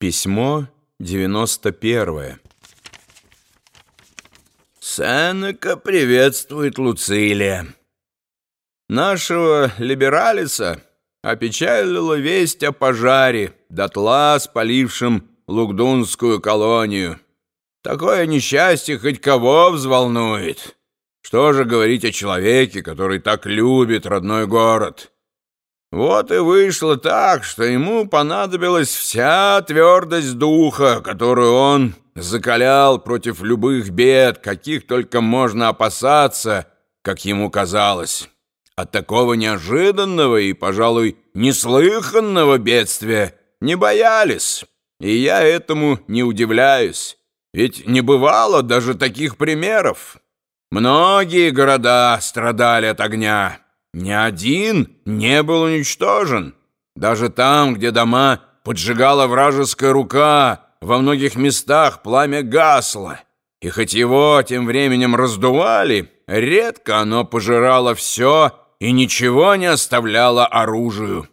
Письмо 91 Сенека приветствует Луцилия. Нашего либералиса опечалила весть о пожаре, дотла спалившем Лугдунскую колонию. Такое несчастье хоть кого взволнует. Что же говорить о человеке, который так любит родной город? Вот и вышло так, что ему понадобилась вся твердость духа, которую он закалял против любых бед, каких только можно опасаться, как ему казалось. От такого неожиданного и, пожалуй, неслыханного бедствия не боялись, и я этому не удивляюсь, ведь не бывало даже таких примеров. Многие города страдали от огня, ни один не был уничтожен. Даже там, где дома поджигала вражеская рука, во многих местах пламя гасло. И хоть его тем временем раздували, редко оно пожирало все и ничего не оставляло оружию.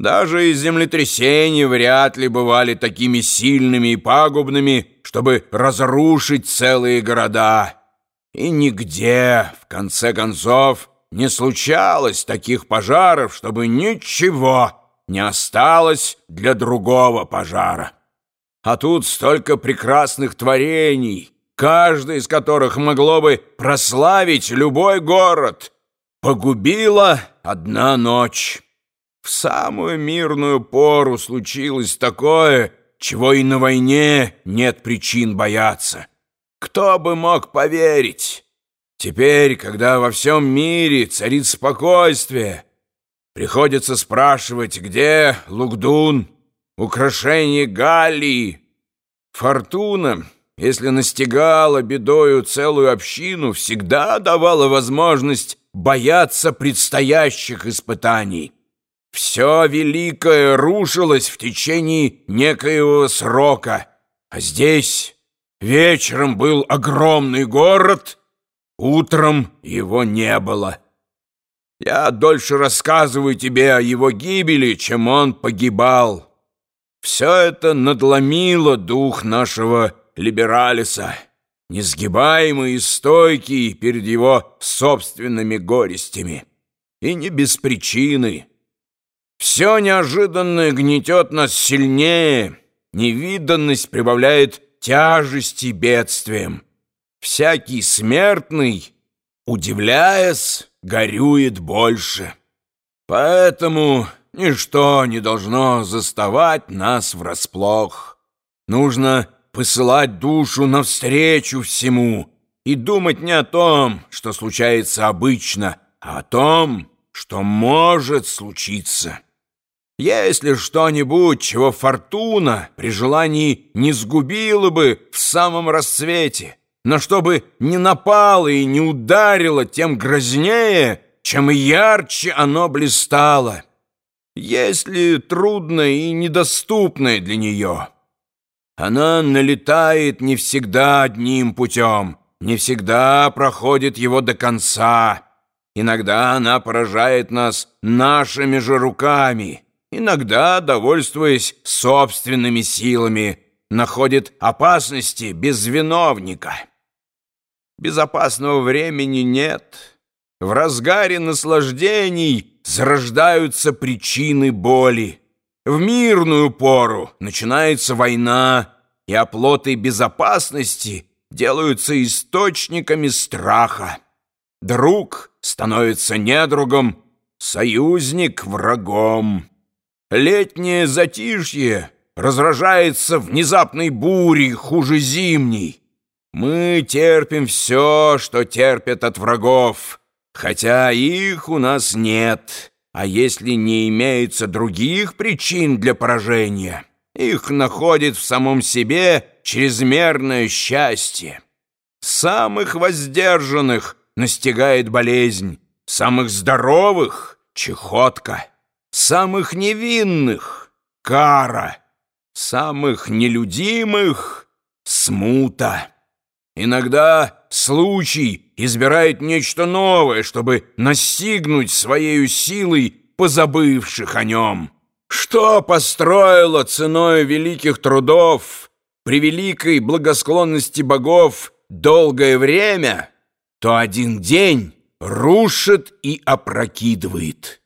Даже и землетрясения вряд ли бывали такими сильными и пагубными, чтобы разрушить целые города. И нигде, в конце концов, не случалось таких пожаров, чтобы ничего не осталось для другого пожара. А тут столько прекрасных творений, каждый из которых могло бы прославить любой город. Погубила одна ночь. В самую мирную пору случилось такое, чего и на войне нет причин бояться. Кто бы мог поверить? Теперь, когда во всем мире царит спокойствие, приходится спрашивать, где Лугдун, украшение Галлии. Фортуна, если настигала бедою целую общину, всегда давала возможность бояться предстоящих испытаний. Все великое рушилось в течение некоего срока, а здесь вечером был огромный город — Утром его не было. Я дольше рассказываю тебе о его гибели, чем он погибал. Все это надломило дух нашего либералиса, несгибаемый и стойкий перед его собственными горестями. И не без причины. Все неожиданное гнетет нас сильнее, невиданность прибавляет тяжести бедствием. Всякий смертный, удивляясь, горюет больше. Поэтому ничто не должно заставать нас врасплох. Нужно посылать душу навстречу всему и думать не о том, что случается обычно, а о том, что может случиться. Если что-нибудь, чего фортуна при желании не сгубила бы в самом расцвете, но чтобы не напало и не ударило, тем грознее, чем ярче оно блистало, если трудное и недоступное для нее. Она налетает не всегда одним путем, не всегда проходит его до конца. Иногда она поражает нас нашими же руками, иногда, довольствуясь собственными силами, находит опасности без виновника». Безопасного времени нет. В разгаре наслаждений зарождаются причины боли. В мирную пору начинается война, и оплоты безопасности делаются источниками страха. Друг становится недругом, союзник — врагом. Летнее затишье разражается внезапной бурей хуже зимней. Мы терпим все, что терпят от врагов, хотя их у нас нет. А если не имеется других причин для поражения, их находит в самом себе чрезмерное счастье. Самых воздержанных настигает болезнь, самых здоровых — чехотка, самых невинных — кара, самых нелюдимых — смута. Иногда случай избирает нечто новое, чтобы настигнуть своей силой позабывших о нем. Что построило ценой великих трудов, при великой благосклонности богов долгое время, то один день рушит и опрокидывает.